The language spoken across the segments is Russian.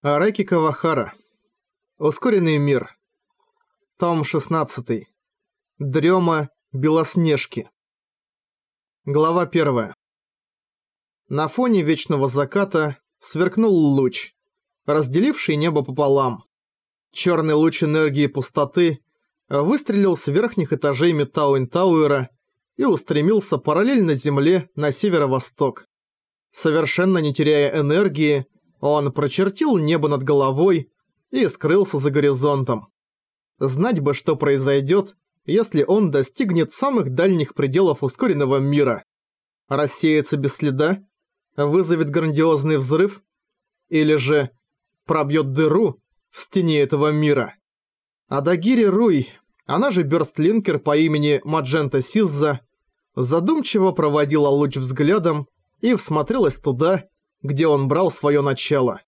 Ареки Кавахара. Ускоренный мир. Том 16. Дрема Белоснежки. Глава 1. На фоне вечного заката сверкнул луч, разделивший небо пополам. Черный луч энергии пустоты выстрелил с верхних этажей Метауэн Тауэра и устремился параллельно Земле на северо-восток. Совершенно не теряя энергии, он прочертил небо над головой и скрылся за горизонтом. Знать бы, что произойдет, если он достигнет самых дальних пределов ускоренного мира. Рассеется без следа? Вызовет грандиозный взрыв? Или же пробьет дыру в стене этого мира? Адагири Руй, она же Бёрстлинкер по имени Маджента Сизза, задумчиво проводила луч взглядом и всмотрелась туда, где он брал свое начало.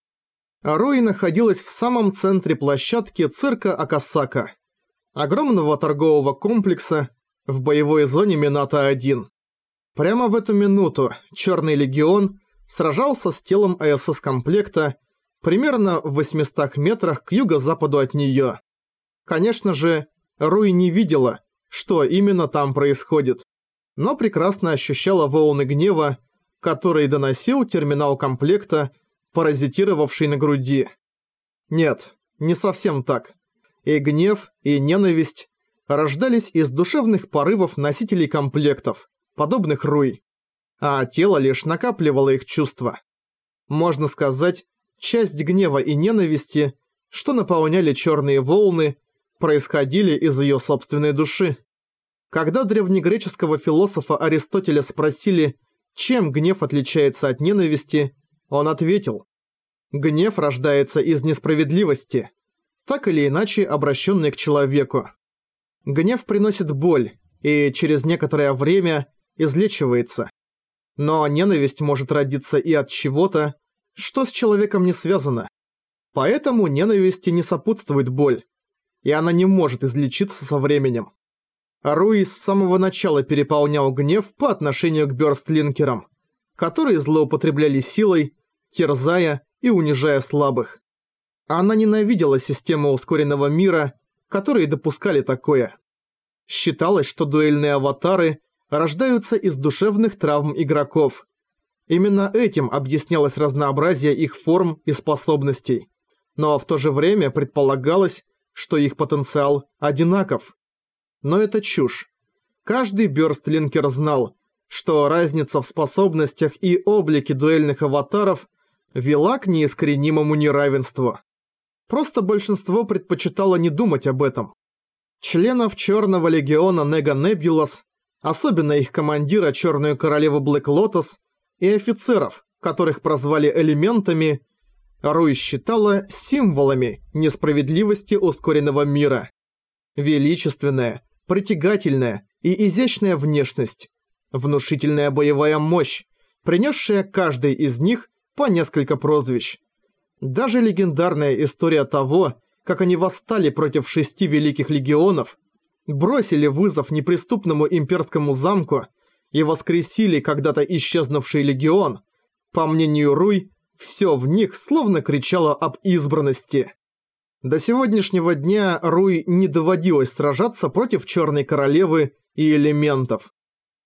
Аруи находилась в самом центре площадки цирка Акасака, огромного торгового комплекса в боевой зоне Мината-1. Прямо в эту минуту Черный Легион сражался с телом АСС-комплекта примерно в 800 метрах к юго-западу от нее. Конечно же, Руи не видела, что именно там происходит, но прекрасно ощущала волны гнева, который доносил терминал комплекта, паразитировавший на груди. Нет, не совсем так. И гнев, и ненависть рождались из душевных порывов носителей комплектов, подобных Руй, а тело лишь накапливало их чувства. Можно сказать, часть гнева и ненависти, что наполняли черные волны, происходили из ее собственной души. Когда древнегреческого философа Аристотеля спросили, чем гнев отличается от ненависти, он ответил. Гнев рождается из несправедливости, так или иначе обращенный к человеку. Гнев приносит боль и через некоторое время излечивается. Но ненависть может родиться и от чего-то, что с человеком не связано. Поэтому ненависти не сопутствует боль, и она не может излечиться со временем. Руи с самого начала переполнял гнев по отношению к бёрстлинкерам, которые злоупотребляли силой, терзая и унижая слабых. Она ненавидела систему ускоренного мира, которые допускали такое. Считалось, что дуэльные аватары рождаются из душевных травм игроков. Именно этим объяснялось разнообразие их форм и способностей. Но в то же время предполагалось, что их потенциал одинаков. Но это чушь. Каждый бёрстлинкер знал, что разница в способностях и облике дуэльных аватаров вела к неискоренимому неравенству. Просто большинство предпочитало не думать об этом. Членов Черного Легиона Нега Небулас, особенно их командира Черную Королеву Блэк Лотос и офицеров, которых прозвали элементами, Руи считала символами несправедливости ускоренного мира. Величественная, притягательная и изящная внешность, внушительная боевая мощь, принесшая каждой из них по несколько прозвищ. Даже легендарная история того, как они восстали против шести великих легионов, бросили вызов неприступному имперскому замку и воскресили когда-то исчезнувший легион, по мнению Руй, все в них словно кричало об избранности. До сегодняшнего дня Руй не доводилось сражаться против Черной Королевы и элементов.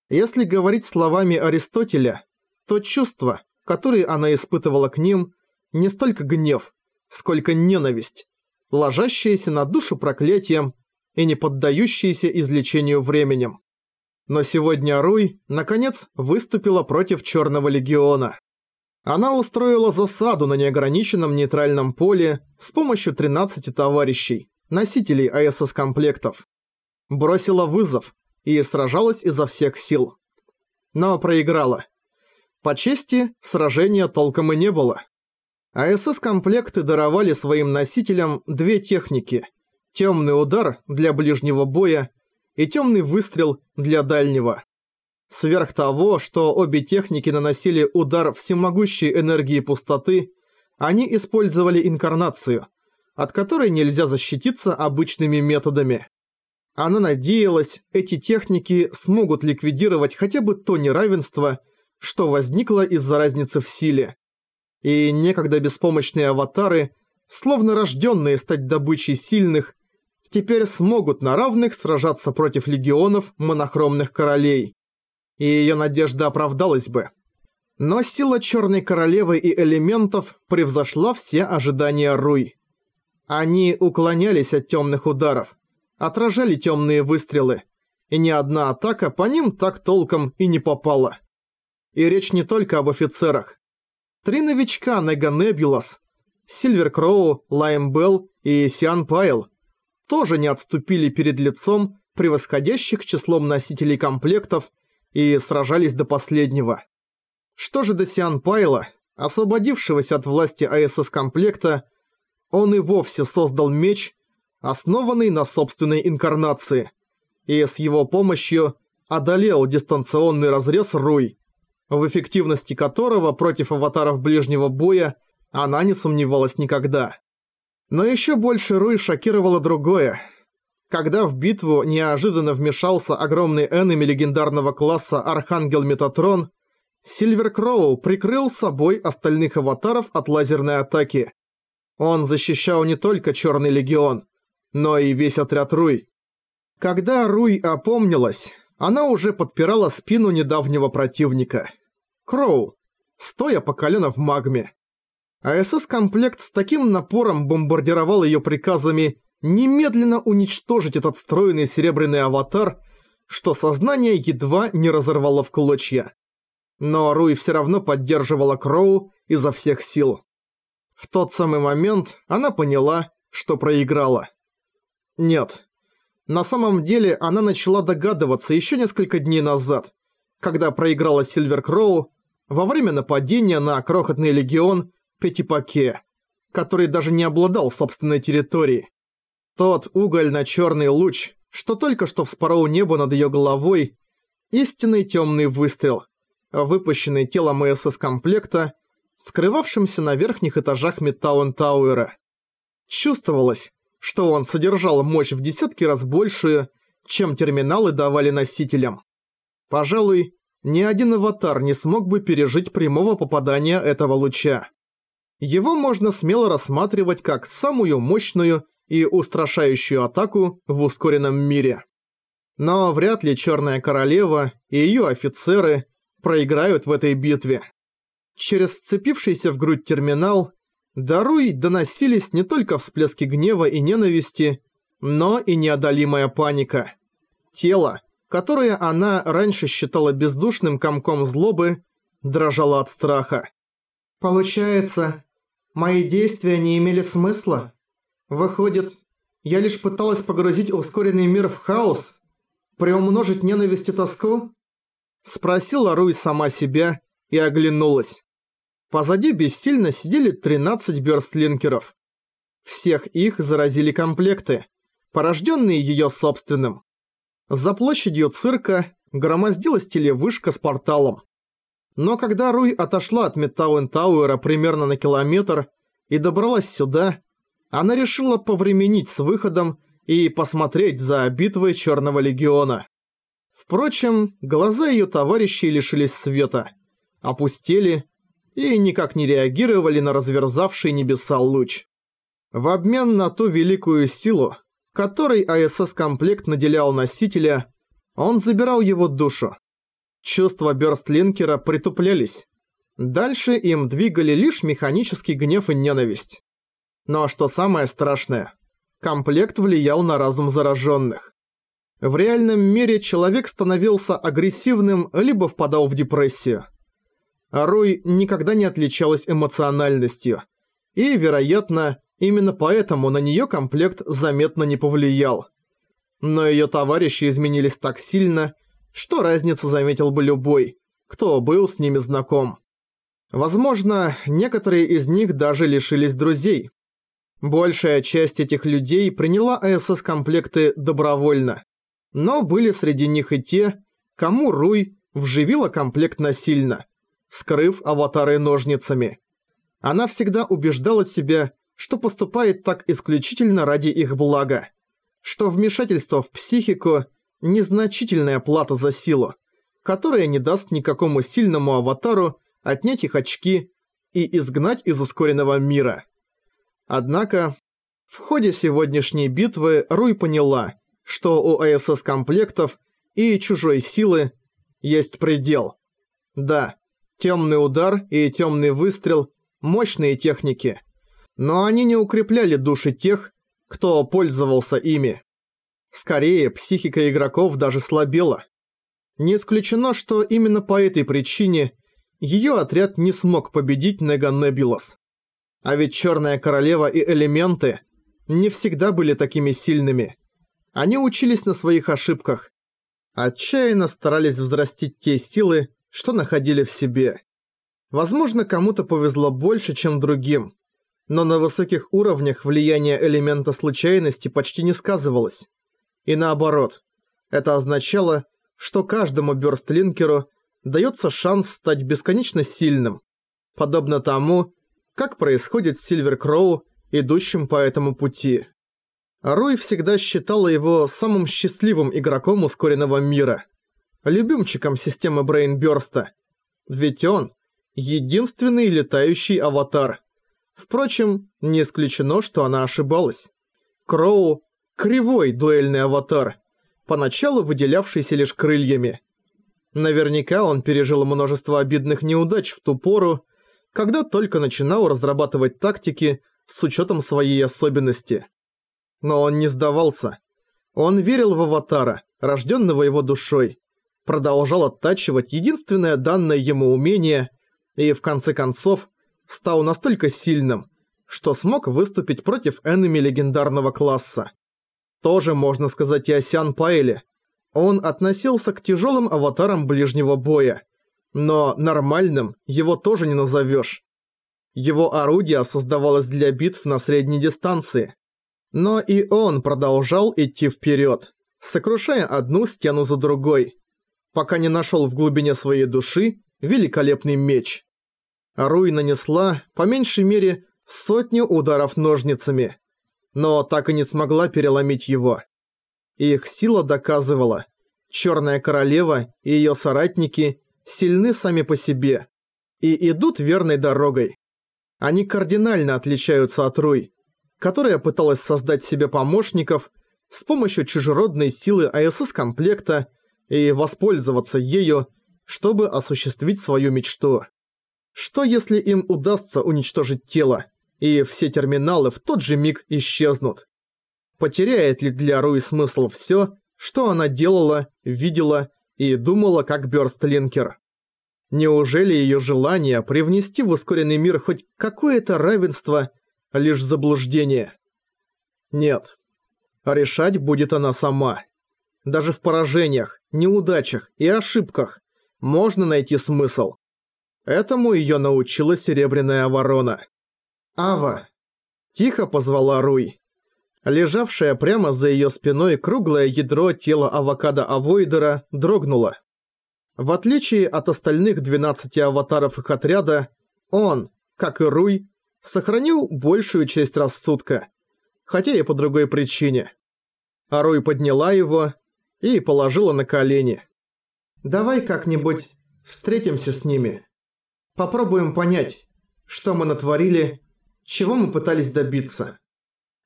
Если говорить словами Аристотеля, то чувства, которые она испытывала к ним, не столько гнев, сколько ненависть, ложащиеся на душу проклятием и не поддающиеся излечению временем. Но сегодня Руй, наконец, выступила против Черного Легиона. Она устроила засаду на неограниченном нейтральном поле с помощью 13 товарищей, носителей АСС-комплектов. Бросила вызов и сражалась изо всех сил. Но проиграла. По чести, сражения толком и не было. АСС-комплекты даровали своим носителям две техники – темный удар для ближнего боя и темный выстрел для дальнего. Сверх того, что обе техники наносили удар всемогущей энергии пустоты, они использовали инкарнацию, от которой нельзя защититься обычными методами. Она надеялась, эти техники смогут ликвидировать хотя бы то неравенство, что возникло из-за разницы в силе. и некогда беспомощные аватары, словно рожденные стать добычей сильных, теперь смогут на равных сражаться против легионов монохромных королей. И ее надежда оправдалась бы. Но сила Черной Королевы и элементов превзошла все ожидания Руй. Они уклонялись от темных ударов, отражали темные выстрелы, и ни одна атака по ним так толком и не попала. И речь не только об офицерах. Три новичка Нега Небулас, Сильвер Кроу, Лайм Белл и Сиан Пайл тоже не отступили перед лицом превосходящих числом носителей комплектов и сражались до последнего. Что же до Сиан Пайла, освободившегося от власти АСС-комплекта, он и вовсе создал меч, основанный на собственной инкарнации, и с его помощью одолел дистанционный разрез Руй, в эффективности которого против аватаров ближнего боя она не сомневалась никогда. Но еще больше Руй шокировало другое. Когда в битву неожиданно вмешался огромный энеми легендарного класса Архангел Метатрон, Сильвер Кроу прикрыл собой остальных аватаров от лазерной атаки. Он защищал не только Черный Легион, но и весь отряд Руй. Когда Руй опомнилась, она уже подпирала спину недавнего противника. Кроу, стоя по колено в магме. АСС-комплект с таким напором бомбардировал ее приказами немедленно уничтожить этот стройный серебряный аватар, что сознание едва не разорвало в клочья. Но Руй все равно поддерживала Кроу изо всех сил. В тот самый момент она поняла, что проиграла. Нет. На самом деле она начала догадываться еще несколько дней назад, когда проиграла Сильвер Кроу во время нападения на крохотный легион Пятипаке, который даже не обладал собственной территорией. Тот угольно-черный луч, что только что вспорол небо над ее головой, истинный темный выстрел, выпущенный телом СС-комплекта, скрывавшимся на верхних этажах Мидтаун Тауэра. Чувствовалось, что он содержал мощь в десятки раз большую, чем терминалы давали носителям. Пожалуй, ни один аватар не смог бы пережить прямого попадания этого луча. Его можно смело рассматривать как самую мощную и устрашающую атаку в ускоренном мире. Но вряд ли Черная Королева и ее офицеры проиграют в этой битве. Через вцепившийся в грудь терминал Даруй доносились не только всплески гнева и ненависти, но и неодолимая паника. Тело, которое она раньше считала бездушным комком злобы, дрожало от страха. «Получается, мои действия не имели смысла? Выходит, я лишь пыталась погрузить ускоренный мир в хаос, приумножить ненависть и тоску?» Спросила Руй сама себя и оглянулась. Позади бессильно сидели 13 бёрстлинкеров. Всех их заразили комплекты, порожденные её собственным. За площадью цирка громоздилась телевышка с порталом. Но когда Руй отошла от Метауэн Тауэра примерно на километр и добралась сюда, она решила повременить с выходом и посмотреть за битвой Черного Легиона. Впрочем, глаза её товарищей лишились света, опустели и никак не реагировали на разверзавший небеса луч. В обмен на ту великую силу, которой АСС-комплект наделял носителя, он забирал его душу. Чувства Бёрстлинкера притуплялись. Дальше им двигали лишь механический гнев и ненависть. Но что самое страшное, комплект влиял на разум зараженных. В реальном мире человек становился агрессивным либо впадал в депрессию. А Руй никогда не отличалась эмоциональностью. И, вероятно, именно поэтому на неё комплект заметно не повлиял. Но её товарищи изменились так сильно, что разницу заметил бы любой, кто был с ними знаком. Возможно, некоторые из них даже лишились друзей. Большая часть этих людей приняла АСС-комплекты добровольно. Но были среди них и те, кому Руй вживила комплект насильно – скрыв аватары ножницами. Она всегда убеждала себя, что поступает так исключительно ради их блага, что вмешательство в психику – незначительная плата за силу, которая не даст никакому сильному аватару отнять их очки и изгнать из ускоренного мира. Однако, в ходе сегодняшней битвы Руй поняла, что у АСС-комплектов и чужой силы есть предел. Да, темный удар и темный выстрел – мощные техники, но они не укрепляли души тех, кто пользовался ими. Скорее, психика игроков даже слабела. Не исключено, что именно по этой причине ее отряд не смог победить Нега Небулас. А ведь Черная Королева и Элементы не всегда были такими сильными. Они учились на своих ошибках. Отчаянно старались взрастить те силы, что находили в себе. Возможно, кому-то повезло больше, чем другим. Но на высоких уровнях влияние элемента случайности почти не сказывалось. И наоборот, это означало, что каждому бёрстлинкеру дается шанс стать бесконечно сильным, подобно тому, как происходит с Сильвер Кроу, идущим по этому пути. Руй всегда считала его самым счастливым игроком ускоренного мира, любимчиком системы Брейнбёрста, ведь он – единственный летающий аватар. Впрочем, не исключено, что она ошибалась. Кроу Кривой дуэльный аватар, поначалу выделявшийся лишь крыльями. Наверняка он пережил множество обидных неудач в ту пору, когда только начинал разрабатывать тактики с учетом своей особенности. Но он не сдавался. Он верил в аватара, рожденного его душой, продолжал оттачивать единственное данное ему умение и, в конце концов, стал настолько сильным, что смог выступить против энеми легендарного класса. Тоже можно сказать и о Сян Паэле. Он относился к тяжелым аватарам ближнего боя. Но нормальным его тоже не назовешь. Его орудие создавалось для битв на средней дистанции. Но и он продолжал идти вперед, сокрушая одну стену за другой, пока не нашел в глубине своей души великолепный меч. Руй нанесла, по меньшей мере, сотню ударов ножницами но так и не смогла переломить его. Их сила доказывала, Черная Королева и ее соратники сильны сами по себе и идут верной дорогой. Они кардинально отличаются от Руй, которая пыталась создать себе помощников с помощью чужеродной силы АСС-комплекта и воспользоваться ею, чтобы осуществить свою мечту. Что если им удастся уничтожить тело? и все терминалы в тот же миг исчезнут. Потеряет ли для Руи смысл всё, что она делала, видела и думала как Бёрстлинкер? Неужели её желание привнести в ускоренный мир хоть какое-то равенство – лишь заблуждение? Нет. Решать будет она сама. Даже в поражениях, неудачах и ошибках можно найти смысл. Этому её научила Серебряная Ворона. «Ава!» – тихо позвала Руй. Лежавшее прямо за её спиной круглое ядро тела авокадо Авойдера дрогнуло. В отличие от остальных 12 аватаров их отряда, он, как и Руй, сохранил большую часть рассудка, хотя и по другой причине. А Руй подняла его и положила на колени. «Давай как-нибудь встретимся с ними. Попробуем понять, что мы натворили чего мы пытались добиться.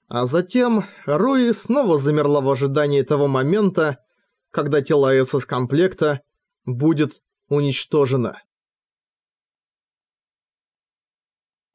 А затем Руи снова замерла в ожидании того момента, когда тело СС-комплекта будет уничтожено.